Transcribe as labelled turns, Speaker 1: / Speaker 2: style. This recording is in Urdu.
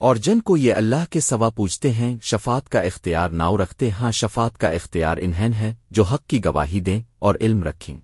Speaker 1: اور جن کو یہ اللہ کے سوا پوچھتے ہیں شفات کا اختیار ناؤ رکھتے ہاں شفات کا اختیار انہین ہے جو حق کی گواہی دیں اور علم رکھیں۔